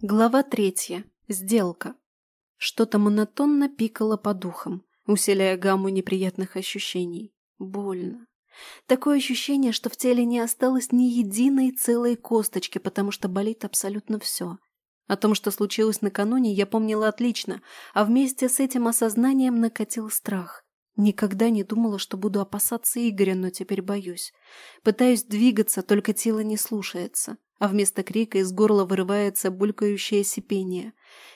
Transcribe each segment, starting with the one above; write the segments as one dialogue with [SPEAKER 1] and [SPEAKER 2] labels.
[SPEAKER 1] Глава третья. Сделка. Что-то монотонно пикало по духам, усиляя гамму неприятных ощущений. Больно. Такое ощущение, что в теле не осталось ни единой целой косточки, потому что болит абсолютно все. О том, что случилось накануне, я помнила отлично, а вместе с этим осознанием накатил страх. Никогда не думала, что буду опасаться Игоря, но теперь боюсь. Пытаюсь двигаться, только тело не слушается, а вместо крика из горла вырывается булькающее сипение.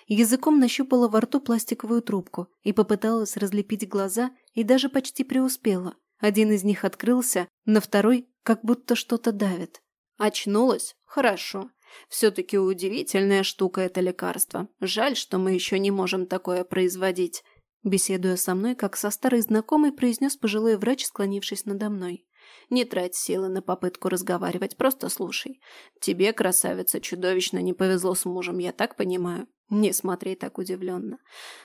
[SPEAKER 1] Языком нащупала во рту пластиковую трубку и попыталась разлепить глаза, и даже почти преуспела. Один из них открылся, на второй как будто что-то давит. Очнулась? Хорошо. Все-таки удивительная штука это лекарство. Жаль, что мы еще не можем такое производить. Беседуя со мной, как со старой знакомой, произнес пожилой врач, склонившись надо мной. «Не трать силы на попытку разговаривать, просто слушай. Тебе, красавица, чудовищно не повезло с мужем, я так понимаю. Не смотри так удивленно.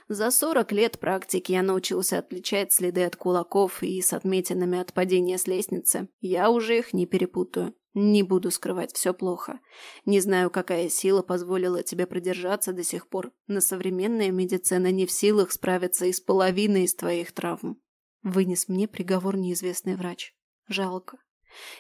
[SPEAKER 1] За сорок лет практики я научился отличать следы от кулаков и с отметинами от падения с лестницы. Я уже их не перепутаю. Не буду скрывать, все плохо. Не знаю, какая сила позволила тебе продержаться до сих пор, но современная медицина не в силах справиться и с половиной из твоих травм. Вынес мне приговор неизвестный врач. Жалко.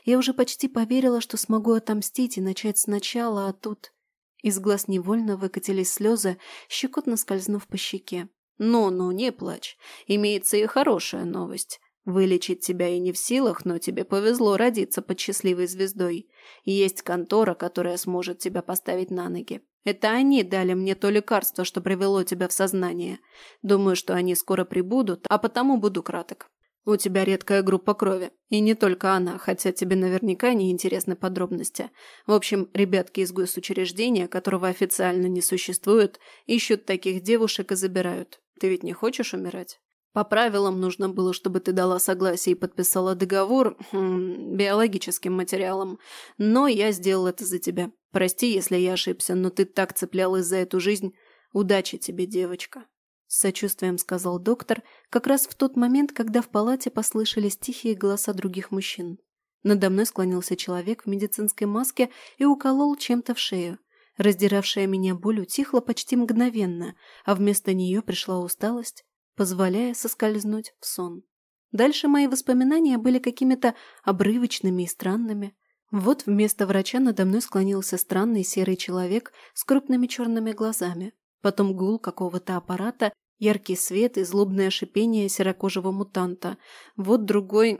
[SPEAKER 1] Я уже почти поверила, что смогу отомстить и начать сначала, а тут... Из глаз невольно выкатились слезы, щекотно скользнув по щеке. «Ну-ну, не плачь. Имеется и хорошая новость. Вылечить тебя и не в силах, но тебе повезло родиться под счастливой звездой. Есть контора, которая сможет тебя поставить на ноги. Это они дали мне то лекарство, что привело тебя в сознание. Думаю, что они скоро прибудут, а потому буду краток. У тебя редкая группа крови. И не только она, хотя тебе наверняка не интересны подробности. В общем, ребятки из госучреждения, которого официально не существует, ищут таких девушек и забирают. Ты ведь не хочешь умирать? По правилам нужно было, чтобы ты дала согласие и подписала договор хм, биологическим материалом. Но я сделал это за тебя. Прости, если я ошибся, но ты так цеплялась за эту жизнь. Удачи тебе, девочка. С сочувствием сказал доктор, как раз в тот момент, когда в палате послышались тихие голоса других мужчин. Надо мной склонился человек в медицинской маске и уколол чем-то в шею. Раздиравшая меня боль утихла почти мгновенно, а вместо нее пришла усталость, позволяя соскользнуть в сон. Дальше мои воспоминания были какими-то обрывочными и странными. Вот вместо врача надо мной склонился странный серый человек с крупными черными глазами. Потом гул какого-то аппарата, яркий свет и злобное шипение серокожего мутанта. Вот другой...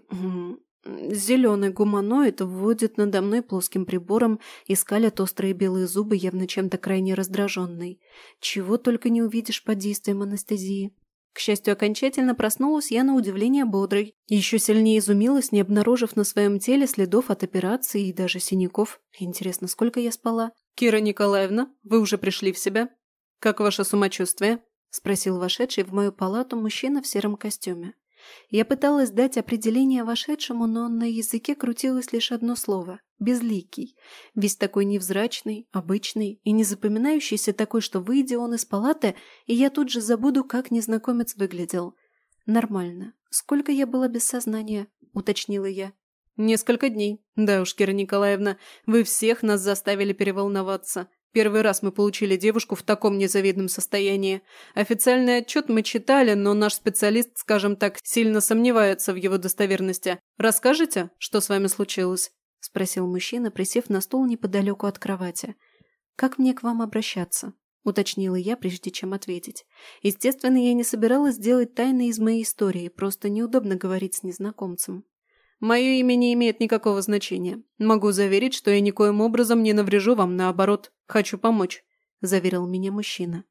[SPEAKER 1] Зеленый гуманоид вводит надо мной плоским прибором и скалят острые белые зубы, явно чем-то крайне раздраженный. Чего только не увидишь под действием анестезии. К счастью, окончательно проснулась я на удивление бодрой. Еще сильнее изумилась, не обнаружив на своем теле следов от операции и даже синяков. Интересно, сколько я спала? «Кира Николаевна, вы уже пришли в себя? Как ваше самочувствие?» – спросил вошедший в мою палату мужчина в сером костюме. Я пыталась дать определение вошедшему, но на языке крутилось лишь одно слово – безликий. Весь такой невзрачный, обычный и не запоминающийся такой, что выйдя он из палаты, и я тут же забуду, как незнакомец выглядел. Нормально. Сколько я была без сознания? Уточнила я. Несколько дней. Да уж, Кира Николаевна, вы всех нас заставили переволноваться. Первый раз мы получили девушку в таком незавидном состоянии. Официальный отчет мы читали, но наш специалист, скажем так, сильно сомневается в его достоверности. Расскажете, что с вами случилось?» – спросил мужчина, присев на стул неподалеку от кровати. «Как мне к вам обращаться?» – уточнила я, прежде чем ответить. Естественно, я не собиралась делать тайны из моей истории, просто неудобно говорить с незнакомцем. Мое имя не имеет никакого значения. Могу заверить, что я никоим образом не наврежу вам, наоборот, хочу помочь», – заверил меня мужчина.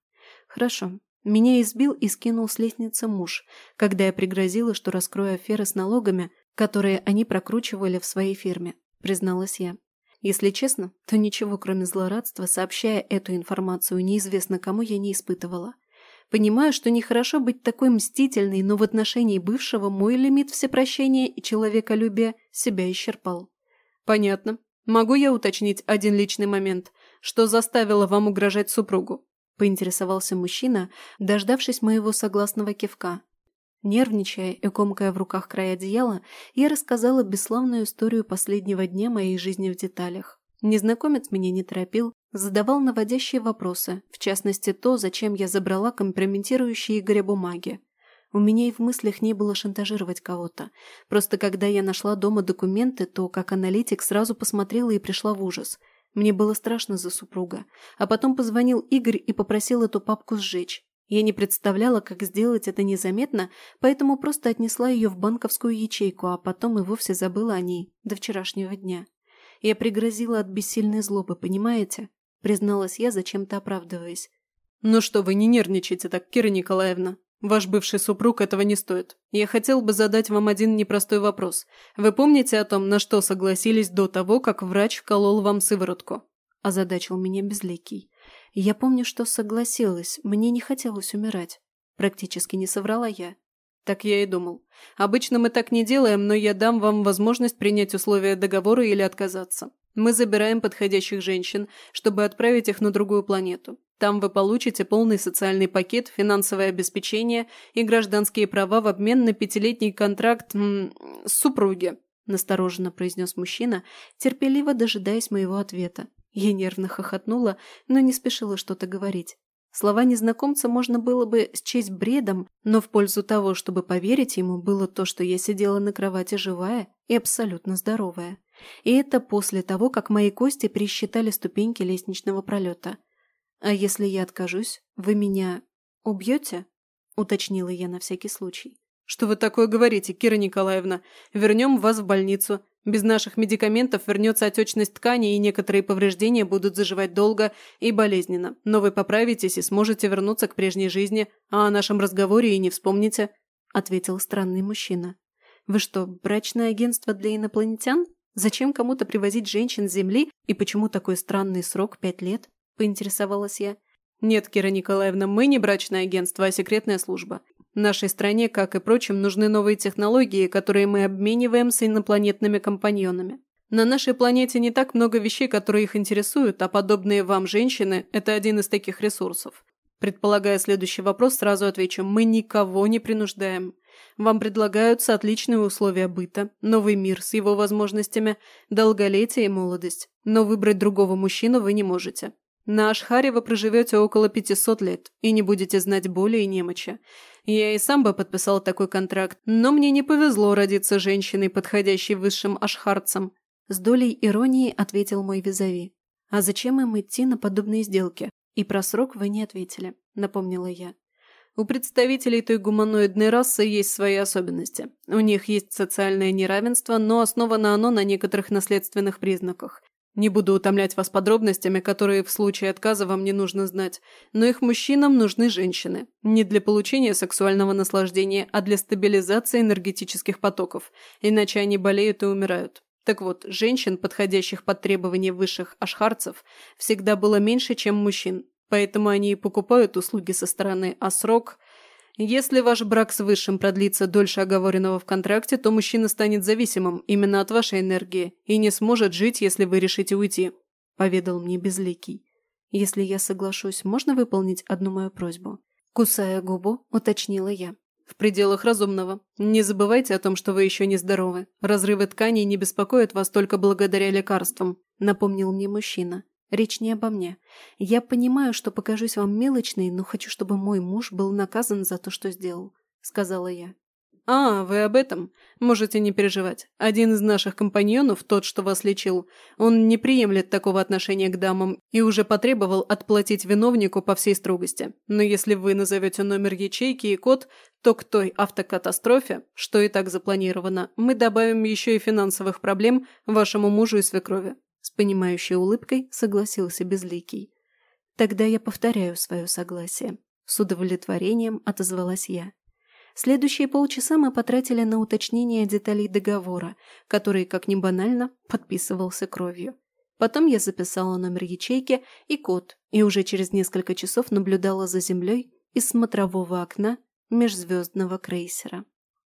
[SPEAKER 1] «Хорошо. Меня избил и скинул с лестницы муж, когда я пригрозила, что раскрою аферы с налогами, которые они прокручивали в своей фирме», – призналась я. Если честно, то ничего, кроме злорадства, сообщая эту информацию неизвестно кому, я не испытывала. Понимаю, что нехорошо быть такой мстительной, но в отношении бывшего мой лимит всепрощения и человеколюбия себя исчерпал. Понятно. Могу я уточнить один личный момент? Что заставило вам угрожать супругу? Поинтересовался мужчина, дождавшись моего согласного кивка. Нервничая и комкая в руках край одеяла, я рассказала бесславную историю последнего дня моей жизни в деталях. Незнакомец меня не торопил, задавал наводящие вопросы, в частности то, зачем я забрала компрометирующие Игоря бумаги. У меня и в мыслях не было шантажировать кого-то. Просто когда я нашла дома документы, то, как аналитик, сразу посмотрела и пришла в ужас. Мне было страшно за супруга. А потом позвонил Игорь и попросил эту папку сжечь. Я не представляла, как сделать это незаметно, поэтому просто отнесла ее в банковскую ячейку, а потом и вовсе забыла о ней до вчерашнего дня. Я пригрозила от бессильной злобы, понимаете? Призналась я, зачем-то оправдываясь.
[SPEAKER 2] «Ну что вы, не нервничайте так, Кира Николаевна. Ваш бывший супруг этого не стоит. Я хотел бы задать вам один непростой вопрос. Вы помните о том, на что согласились до того, как врач вколол вам сыворотку?»
[SPEAKER 1] Озадачил меня безликий. Я помню, что согласилась, мне не хотелось умирать. Практически не соврала я.
[SPEAKER 2] Так я и думал. Обычно мы так не делаем, но я дам вам возможность принять условия договора или отказаться. Мы забираем подходящих женщин, чтобы отправить их на другую планету. Там вы получите полный социальный пакет, финансовое обеспечение и гражданские права в обмен на пятилетний контракт м с супруги», – настороженно произнес мужчина, терпеливо дожидаясь моего ответа. Я нервно хохотнула, но не спешила что-то говорить. Слова незнакомца можно было бы счесть бредом, но в пользу того, чтобы поверить ему, было то, что я сидела на кровати живая и абсолютно здоровая. И это после того, как мои кости пересчитали ступеньки лестничного пролета. «А если я откажусь, вы меня убьете?» – уточнила я на всякий случай. «Что вы такое говорите, Кира Николаевна? Вернем вас в больницу. Без наших медикаментов вернется отечность ткани, и некоторые повреждения будут заживать долго и болезненно. Но вы поправитесь и сможете вернуться к прежней жизни, а о нашем разговоре и не вспомните», – ответил странный мужчина.
[SPEAKER 1] «Вы что, брачное агентство для инопланетян? Зачем кому-то привозить женщин с Земли, и почему такой странный срок – пять лет?» – поинтересовалась я.
[SPEAKER 2] «Нет, Кира Николаевна, мы не брачное агентство, а секретная служба. Нашей стране, как и прочим, нужны новые технологии, которые мы обмениваем с инопланетными компаньонами. На нашей планете не так много вещей, которые их интересуют, а подобные вам женщины – это один из таких ресурсов. Предполагая следующий вопрос, сразу отвечу – мы никого не принуждаем. Вам предлагаются отличные условия быта, новый мир с его возможностями, долголетие и молодость, но выбрать другого мужчину вы не можете. На Ашхаре вы проживете около 500 лет и не будете знать боли и немочи. Я и сам бы подписал такой контракт, но мне не повезло родиться женщиной, подходящей высшим ашхарцам.
[SPEAKER 1] С долей иронии ответил мой визави. «А зачем им идти на подобные сделки? И про срок вы не ответили», — напомнила я.
[SPEAKER 2] У представителей той гуманоидной расы есть свои особенности. У них есть социальное неравенство, но основано оно на некоторых наследственных признаках. Не буду утомлять вас подробностями, которые в случае отказа вам не нужно знать, но их мужчинам нужны женщины. Не для получения сексуального наслаждения, а для стабилизации энергетических потоков, иначе они болеют и умирают. Так вот, женщин, подходящих под требования высших ашхарцев, всегда было меньше, чем мужчин, поэтому они и покупают услуги со стороны, а срок если ваш брак с Высшим продлится дольше оговоренного в контракте, то мужчина станет зависимым именно от вашей энергии и не сможет жить, если вы решите уйти», – поведал мне Безликий.
[SPEAKER 1] «Если я соглашусь, можно выполнить одну мою просьбу?» Кусая губу, уточнила я.
[SPEAKER 2] «В пределах разумного. Не забывайте о том, что вы еще не здоровы. Разрывы тканей не беспокоят вас только благодаря лекарствам», – напомнил мне мужчина.
[SPEAKER 1] Речь не обо мне. Я понимаю, что покажусь вам мелочной, но хочу, чтобы мой муж был наказан за то, что сделал», — сказала я.
[SPEAKER 2] «А, вы об этом? Можете не переживать. Один из наших компаньонов, тот, что вас лечил, он не приемлет такого отношения к дамам и уже потребовал отплатить виновнику по всей строгости. Но если вы назовете номер ячейки и код, то к той автокатастрофе, что и так запланировано, мы добавим еще и финансовых проблем вашему мужу и свекрови.
[SPEAKER 1] С понимающей улыбкой согласился Безликий. «Тогда я повторяю свое согласие». С удовлетворением отозвалась я. Следующие полчаса мы потратили на уточнение деталей договора, который, как ни банально, подписывался кровью. Потом я записала номер ячейки и код, и уже через несколько часов наблюдала за землей из смотрового окна межзвездного крейсера.